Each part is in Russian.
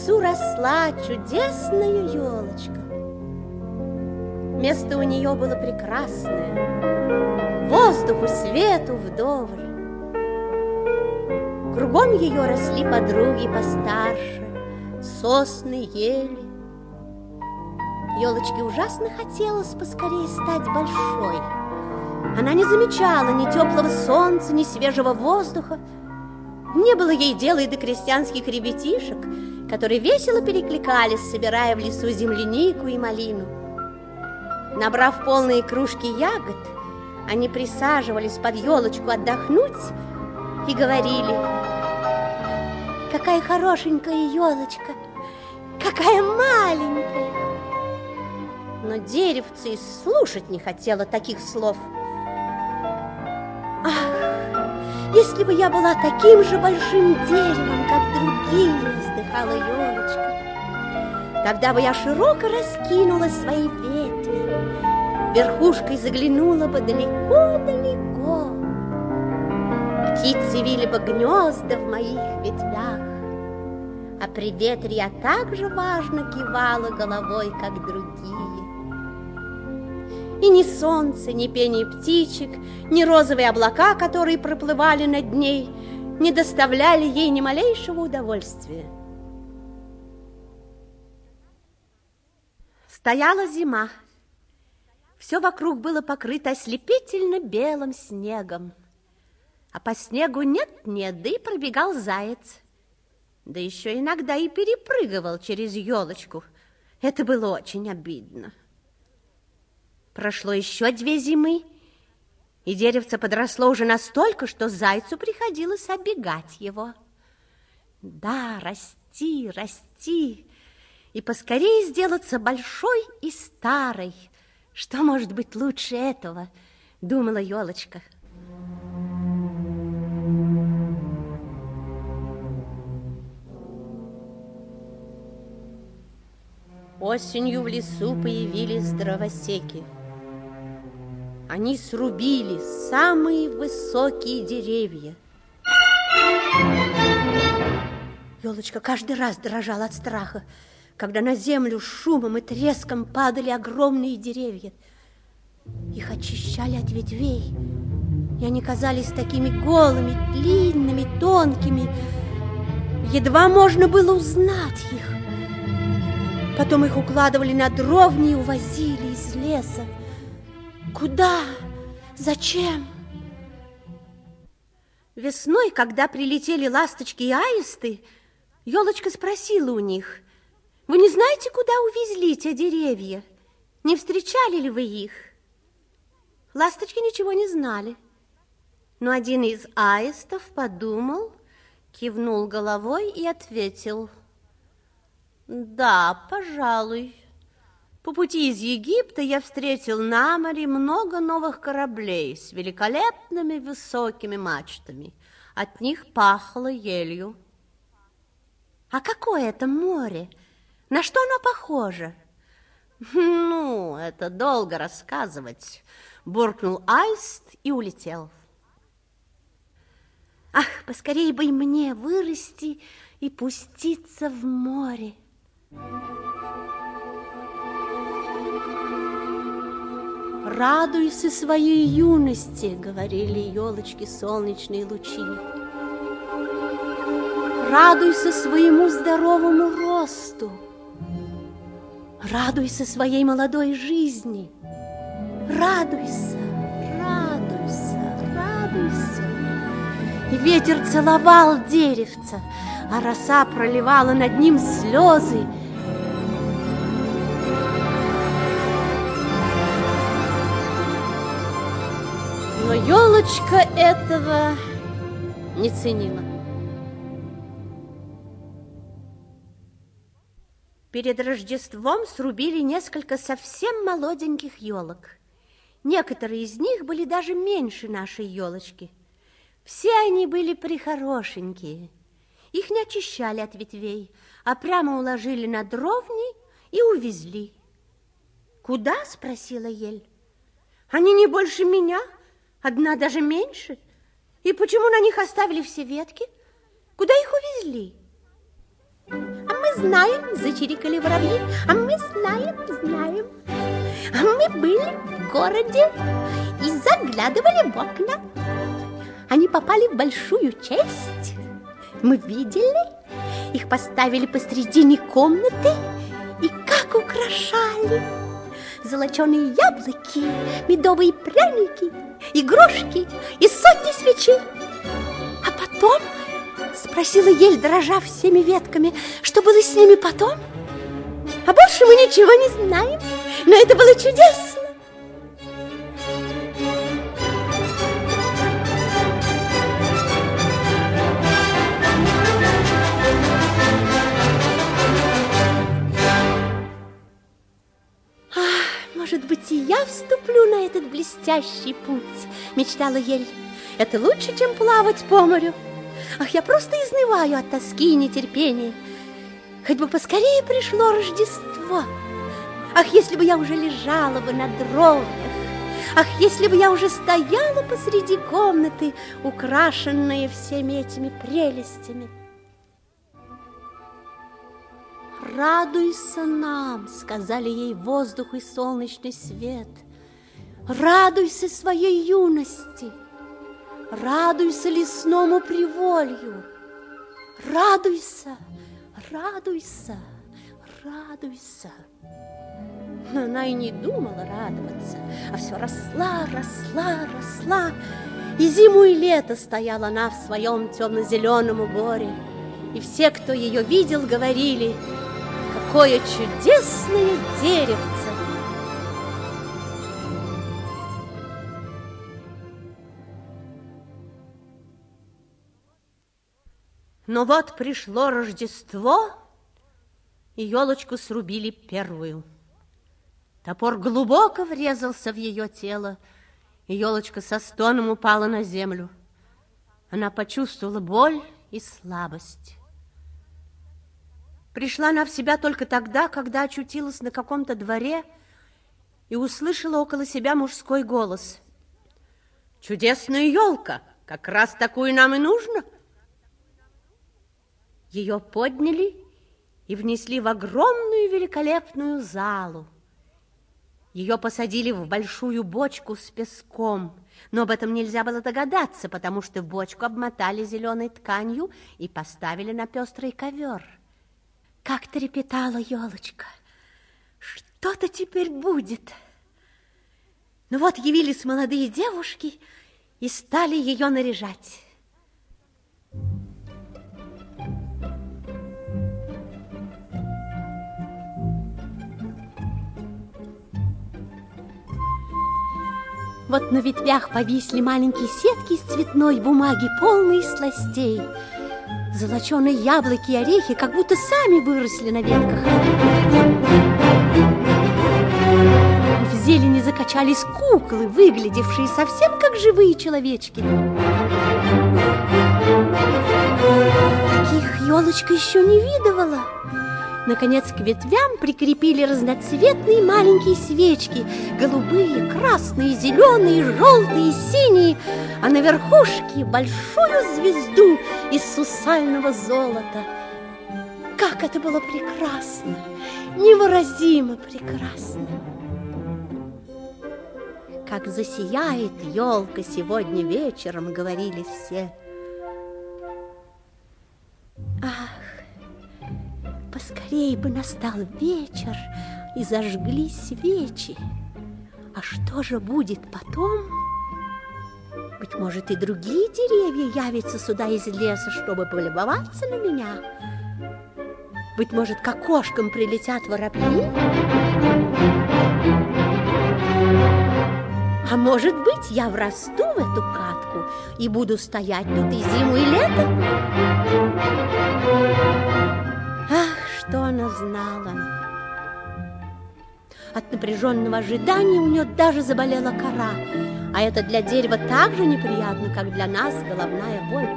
лесу росла чудесная елочка. Место у нее было прекрасное, воздуху, свету вдоволь. Кругом ее росли подруги постарше, сосны, ели. Елочке ужасно хотелось поскорее стать большой. Она не замечала ни теплого солнца, ни свежего воздуха. Не было ей дела и до крестьянских ребятишек, которые весело перекликались, собирая в лесу землянику и малину. Набрав полные кружки ягод, они присаживались под елочку отдохнуть и говорили, «Какая хорошенькая елочка! Какая маленькая!» Но деревце и слушать не хотела таких слов. «Ах, если бы я была таким же большим деревом, как другие!» вздыхала елочка. Тогда бы я широко раскинула свои ветви, верхушкой заглянула бы далеко-далеко. Птицы вили бы гнезда в моих ветвях, а при ветре я так же важно кивала головой, как другие. И ни солнце, ни пение птичек, ни розовые облака, которые проплывали над ней, не доставляли ей ни малейшего удовольствия. Стояла зима. Все вокруг было покрыто ослепительно белым снегом. А по снегу нет-нет, да и пробегал заяц. Да еще иногда и перепрыгивал через елочку. Это было очень обидно. Прошло еще две зимы, и деревце подросло уже настолько, что зайцу приходилось оббегать его. Да, расти, расти, и поскорее сделаться большой и старой. Что может быть лучше этого, думала елочка. Осенью в лесу появились дровосеки. Они срубили самые высокие деревья. Елочка каждый раз дрожала от страха когда на землю шумом и треском падали огромные деревья. Их очищали от ветвей, и они казались такими голыми, длинными, тонкими. Едва можно было узнать их. Потом их укладывали на дровни и увозили из леса. Куда? Зачем? Весной, когда прилетели ласточки и аисты, елочка спросила у них – вы не знаете, куда увезли те деревья? Не встречали ли вы их? Ласточки ничего не знали. Но один из аистов подумал, кивнул головой и ответил. Да, пожалуй. По пути из Египта я встретил на море много новых кораблей с великолепными высокими мачтами. От них пахло елью. А какое это море? На что оно похоже? Ну, это долго рассказывать. Буркнул Аист и улетел. Ах, поскорее бы и мне вырасти и пуститься в море. Радуйся своей юности, говорили елочки солнечные лучи. Радуйся своему здоровому росту. Радуйся своей молодой жизни. Радуйся, радуйся, радуйся. И ветер целовал деревца, а роса проливала над ним слезы. Но елочка этого не ценила. Перед Рождеством срубили несколько совсем молоденьких елок. Некоторые из них были даже меньше нашей елочки. Все они были прихорошенькие. Их не очищали от ветвей, а прямо уложили на дровни и увезли. «Куда?» – спросила ель. «Они не больше меня, одна даже меньше. И почему на них оставили все ветки? Куда их увезли?» А мы знаем, зачирикали воробьи. А мы знаем, знаем. А мы были в городе и заглядывали в окна. Они попали в большую честь. Мы видели, их поставили посредине комнаты и как украшали. Золоченые яблоки, медовые пряники, игрушки и сотни свечей. А потом, спросила ель, дрожа всеми ветками, что было с ними потом? А больше мы ничего не знаем, но это было чудесно. Этот блестящий путь, мечтала Ель. Это лучше, чем плавать по морю. Ах, я просто изнываю от тоски и нетерпения. Хоть бы поскорее пришло Рождество. Ах, если бы я уже лежала бы на дровнях. Ах, если бы я уже стояла посреди комнаты, украшенная всеми этими прелестями. «Радуйся нам!» — сказали ей воздух и солнечный свет. «Радуйся своей юности! Радуйся лесному приволью! Радуйся, радуйся, радуйся!» Но она и не думала радоваться, а все росла, росла, росла. И зиму, и лето стояла она в своем темно-зеленом уборе. И все, кто ее видел, говорили — какое чудесное деревце! Но вот пришло Рождество, и елочку срубили первую. Топор глубоко врезался в ее тело, и елочка со стоном упала на землю. Она почувствовала боль и слабость. Пришла она в себя только тогда, когда очутилась на каком-то дворе и услышала около себя мужской голос. «Чудесная елка! Как раз такую нам и нужно!» Ее подняли и внесли в огромную великолепную залу. Ее посадили в большую бочку с песком, но об этом нельзя было догадаться, потому что бочку обмотали зеленой тканью и поставили на пестрый ковер – как трепетала елочка. Что-то теперь будет. Ну вот явились молодые девушки и стали ее наряжать. Вот на ветвях повисли маленькие сетки из цветной бумаги, полные сластей – Золоченые яблоки и орехи как будто сами выросли на ветках. В зелени закачались куклы, выглядевшие совсем как живые человечки. Таких елочка еще не видывала. Наконец к ветвям прикрепили разноцветные маленькие свечки. Голубые, красные, зеленые, желтые, синие. А на верхушке большую звезду из сусального золота. Как это было прекрасно! Невыразимо прекрасно! Как засияет елка сегодня вечером, говорили все. Поскорей бы настал вечер и зажгли свечи. А что же будет потом? Быть может, и другие деревья явятся сюда из леса, чтобы полюбоваться на меня. Быть может, к окошкам прилетят воробьи? А может быть, я врасту в эту катку и буду стоять тут и зиму, и лето? Что она знала. От напряженного ожидания у нее даже заболела кора, а это для дерева так же неприятно, как для нас головная боль.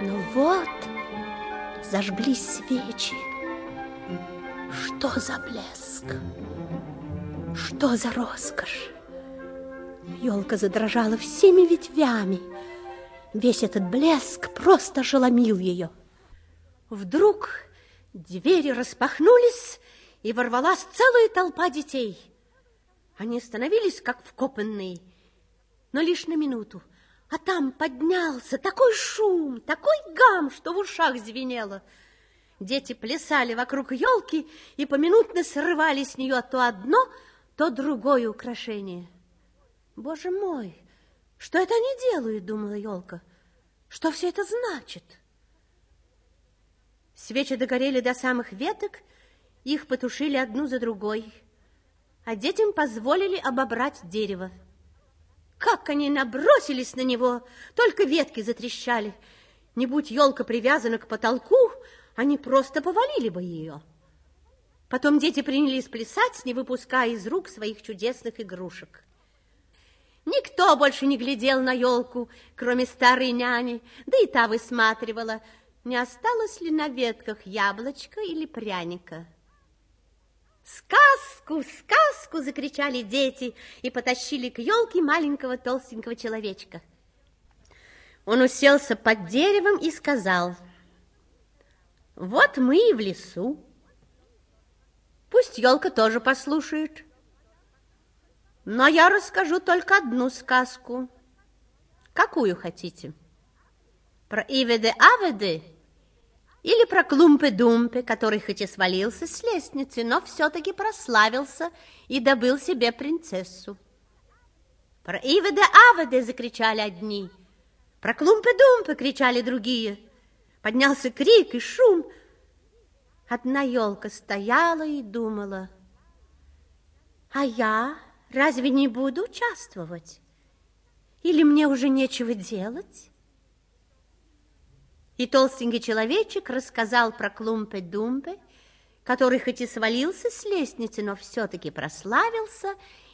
Но вот зажглись свечи. Что за блеск? Что за роскошь? Елка задрожала всеми ветвями. Весь этот блеск просто ошеломил ее. Вдруг двери распахнулись, и ворвалась целая толпа детей. Они остановились, как вкопанные, но лишь на минуту. А там поднялся такой шум, такой гам, что в ушах звенело. Дети плясали вокруг елки и поминутно срывали с нее то одно, то другое украшение. Боже мой, что это они делают, думала елка. Что все это значит? Свечи догорели до самых веток, их потушили одну за другой, а детям позволили обобрать дерево. Как они набросились на него, только ветки затрещали. Не будь елка привязана к потолку, они просто повалили бы ее. Потом дети принялись плясать, не выпуская из рук своих чудесных игрушек. Никто больше не глядел на елку, кроме старой няни, да и та высматривала, не осталось ли на ветках яблочка или пряника. «Сказку, сказку!» – закричали дети и потащили к елке маленького толстенького человечка. Он уселся под деревом и сказал, «Вот мы и в лесу. Пусть елка тоже послушает. Но я расскажу только одну сказку. Какую хотите? Про Иведы-Аведы или про Клумпы-Думпы, который хоть и свалился с лестницы, но все-таки прославился и добыл себе принцессу. Про Иведе-Аведе закричали одни, про Клумпы-Думпы кричали другие. Поднялся крик и шум. Одна елка стояла и думала, а я разве не буду участвовать? Или мне уже нечего делать? И толстенький человечек рассказал про Клумпе-Думпе, который хоть и свалился с лестницы, но все-таки прославился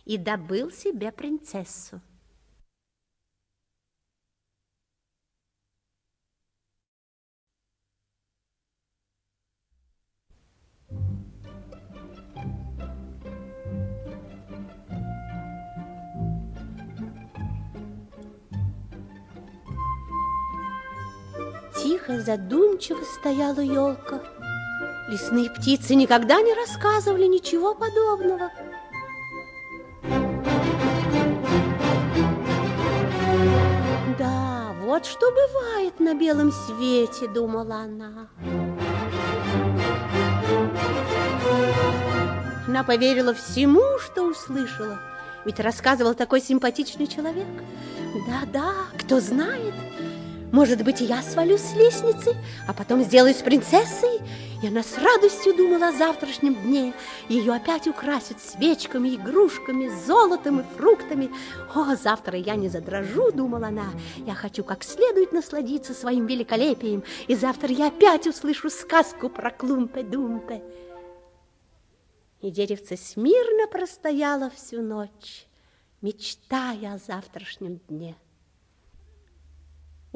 и добыл себе принцессу. Тихо, задумчиво стояла елка. Лесные птицы никогда не рассказывали ничего подобного. Да, вот что бывает на белом свете, думала она. Она поверила всему, что услышала, ведь рассказывал такой симпатичный человек. Да-да, кто знает, может быть, я свалюсь с лестницы, а потом сделаюсь принцессой? И она с радостью думала о завтрашнем дне. Ее опять украсят свечками, игрушками, золотом и фруктами. О, завтра я не задрожу, думала она. Я хочу как следует насладиться своим великолепием. И завтра я опять услышу сказку про Клумпе-Думпе. И деревце смирно простояло всю ночь, мечтая о завтрашнем дне.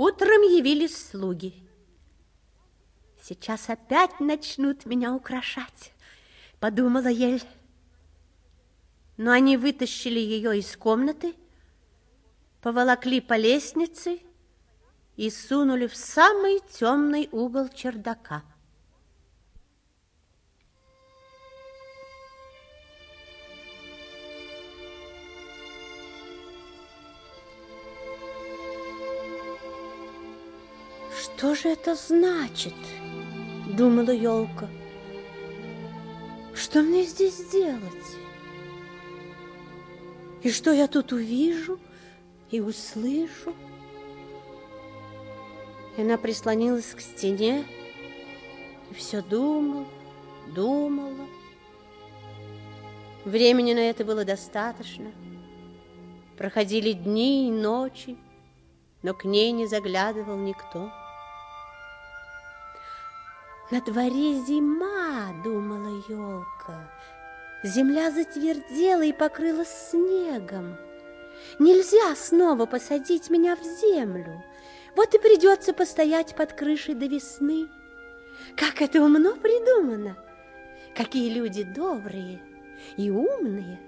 Утром явились слуги. Сейчас опять начнут меня украшать, подумала Ель. Но они вытащили ее из комнаты, поволокли по лестнице и сунули в самый темный угол чердака. Что же это значит? Думала елка. Что мне здесь делать? И что я тут увижу и услышу? И она прислонилась к стене и все думала, думала. Времени на это было достаточно. Проходили дни и ночи, но к ней не заглядывал никто. На дворе зима, думала елка. Земля затвердела и покрылась снегом. Нельзя снова посадить меня в землю. Вот и придется постоять под крышей до весны. Как это умно придумано! Какие люди добрые и умные!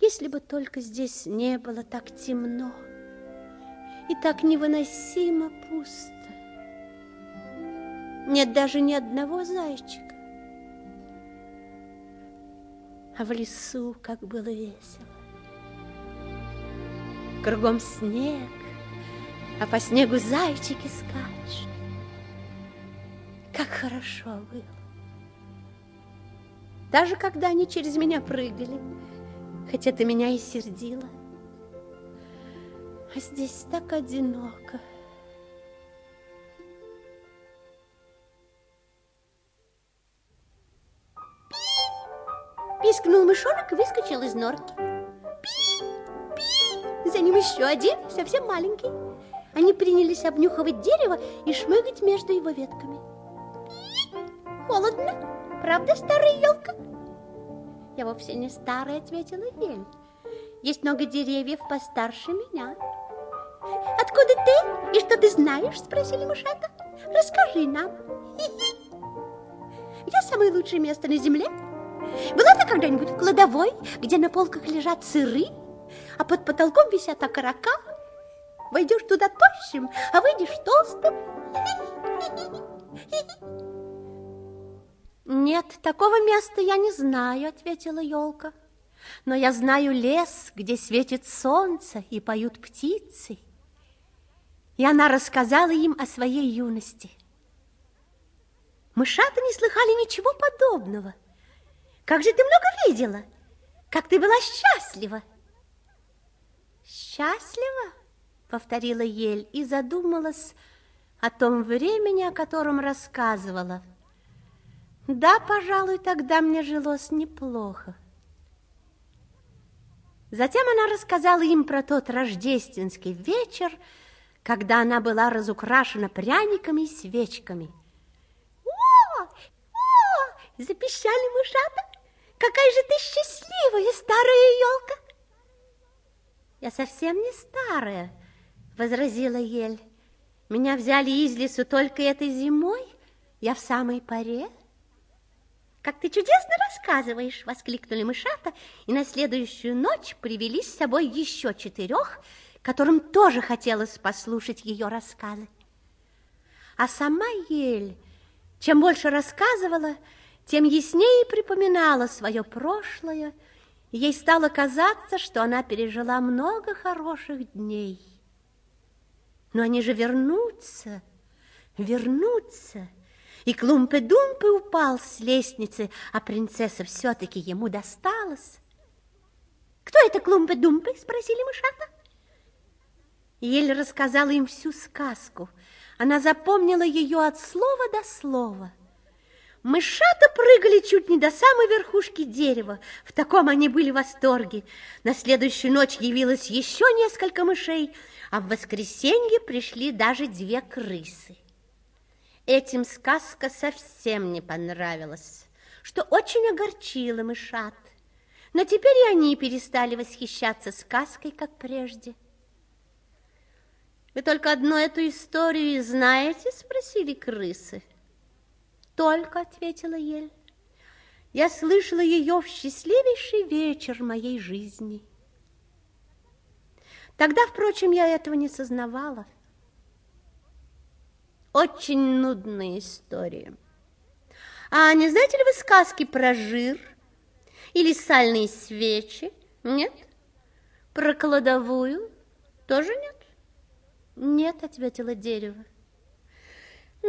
Если бы только здесь не было так темно и так невыносимо пусто. Нет даже ни одного зайчика. А в лесу как было весело. Кругом снег, а по снегу зайчики скачут. Как хорошо было. Даже когда они через меня прыгали, хотя ты меня и сердила. А здесь так одиноко. Пискнул мышонок и выскочил из норки. Пи! Пи! За ним еще один, совсем маленький. Они принялись обнюхивать дерево и шмыгать между его ветками. Пи! Холодно, правда, старая елка? Я вовсе не старая, ответила ель. Есть много деревьев постарше меня. Откуда ты и что ты знаешь? Спросили мышата. Расскажи нам. Где самое лучшее место на земле? Была ты когда-нибудь в кладовой, где на полках лежат сыры, а под потолком висят окорока? Войдешь туда тощим, а выйдешь толстым. Нет, такого места я не знаю, ответила елка. Но я знаю лес, где светит солнце и поют птицы. И она рассказала им о своей юности. Мышата не слыхали ничего подобного – как же ты много видела? Как ты была счастлива? Счастлива? Повторила Ель и задумалась о том времени, о котором рассказывала. Да, пожалуй, тогда мне жилось неплохо. Затем она рассказала им про тот рождественский вечер, когда она была разукрашена пряниками и свечками. О, о, запищали мышата. Какая же ты счастливая, старая елка! Я совсем не старая, возразила Ель. Меня взяли из лесу только этой зимой. Я в самой паре. Как ты чудесно рассказываешь, воскликнули мышата, и на следующую ночь привели с собой еще четырех, которым тоже хотелось послушать ее рассказы. А сама Ель, чем больше рассказывала, тем яснее припоминала свое прошлое, и ей стало казаться, что она пережила много хороших дней. Но они же вернутся, вернутся. И Клумпе-Думпе упал с лестницы, а принцесса все-таки ему досталась. «Кто это Клумпе-Думпе?» – спросили мышата. Еле рассказала им всю сказку. Она запомнила ее от слова до слова – Мышата прыгали чуть не до самой верхушки дерева. В таком они были в восторге. На следующую ночь явилось еще несколько мышей, а в воскресенье пришли даже две крысы. Этим сказка совсем не понравилась, что очень огорчило мышат. Но теперь и они перестали восхищаться сказкой, как прежде. «Вы только одну эту историю и знаете?» – спросили крысы. Только, ответила Ель. Я слышала ее в счастливейший вечер моей жизни. Тогда, впрочем, я этого не сознавала. Очень нудная история. А не знаете ли вы сказки про жир или сальные свечи? Нет? Про кладовую? Тоже нет? Нет, ответила дерево.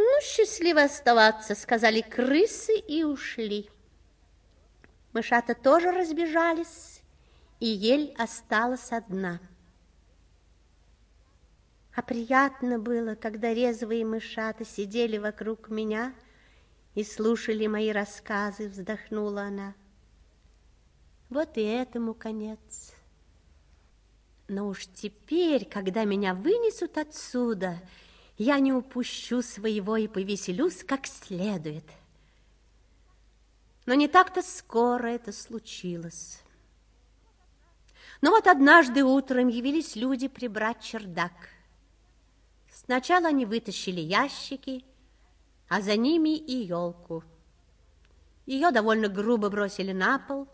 «Ну, счастливо оставаться», — сказали крысы и ушли. Мышата тоже разбежались, и ель осталась одна. А приятно было, когда резвые мышата сидели вокруг меня и слушали мои рассказы, вздохнула она. Вот и этому конец. Но уж теперь, когда меня вынесут отсюда, я не упущу своего и повеселюсь как следует. Но не так-то скоро это случилось. Но вот однажды утром явились люди прибрать чердак. Сначала они вытащили ящики, а за ними и елку. Ее довольно грубо бросили на пол,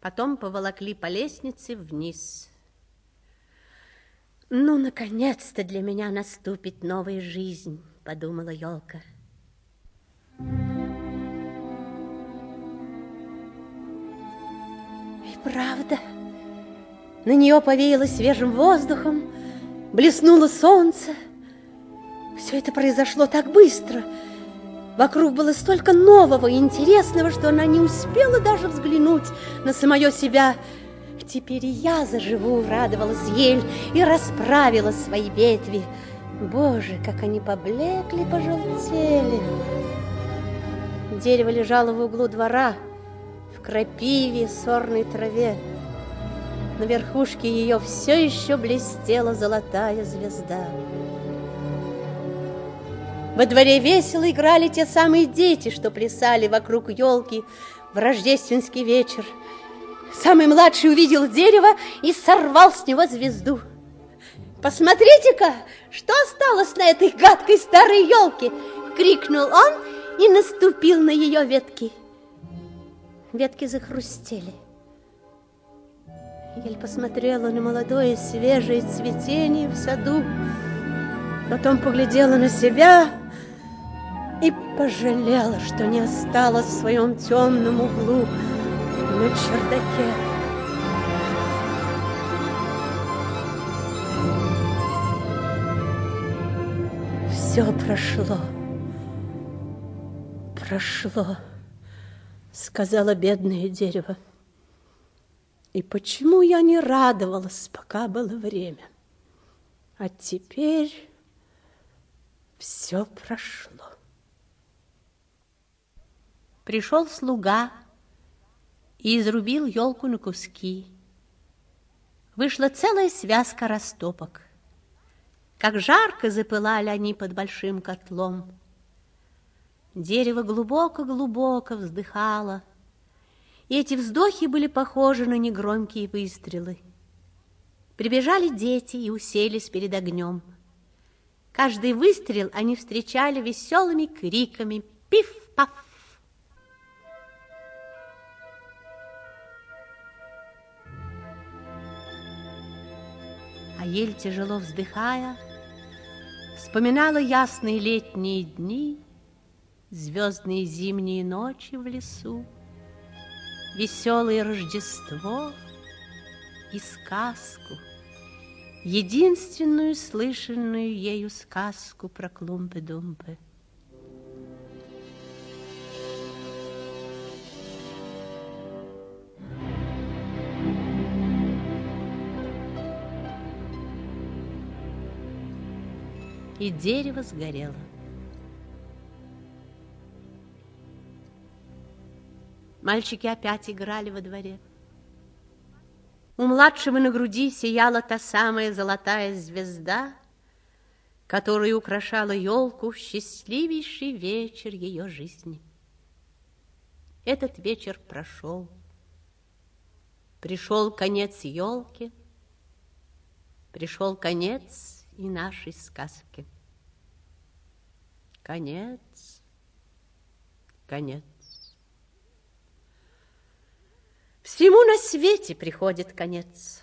потом поволокли по лестнице вниз. Ну, наконец-то для меня наступит новая жизнь, подумала елка. И правда, на нее повеяло свежим воздухом, блеснуло солнце. Все это произошло так быстро. Вокруг было столько нового и интересного, что она не успела даже взглянуть на самое себя, Теперь и я заживу, радовалась ель и расправила свои ветви. Боже, как они поблекли, пожелтели. Дерево лежало в углу двора, в крапиве, сорной траве. На верхушке ее все еще блестела золотая звезда. Во дворе весело играли те самые дети, что плясали вокруг елки в рождественский вечер. Самый младший увидел дерево и сорвал с него звезду. «Посмотрите-ка, что осталось на этой гадкой старой елке!» — крикнул он и наступил на ее ветки. Ветки захрустели. Ель посмотрела на молодое свежее цветение в саду, потом поглядела на себя и пожалела, что не осталась в своем темном углу на чердаке. Все прошло, прошло, сказала бедное дерево. И почему я не радовалась, пока было время? А теперь все прошло. Пришел слуга и изрубил елку на куски. Вышла целая связка растопок. Как жарко запылали они под большим котлом. Дерево глубоко-глубоко вздыхало — и эти вздохи были похожи на негромкие выстрелы. Прибежали дети и уселись перед огнем. Каждый выстрел они встречали веселыми криками «Пиф-паф!». А ель, тяжело вздыхая, вспоминала ясные летние дни, звездные зимние ночи в лесу веселое Рождество и сказку, единственную слышанную ею сказку про клумпы-думпы. И дерево сгорело. Мальчики опять играли во дворе. У младшего на груди сияла та самая золотая звезда, которая украшала елку в счастливейший вечер ее жизни. Этот вечер прошел. Пришел конец елки, пришел конец и нашей сказки. Конец, конец. Всему на свете приходит конец.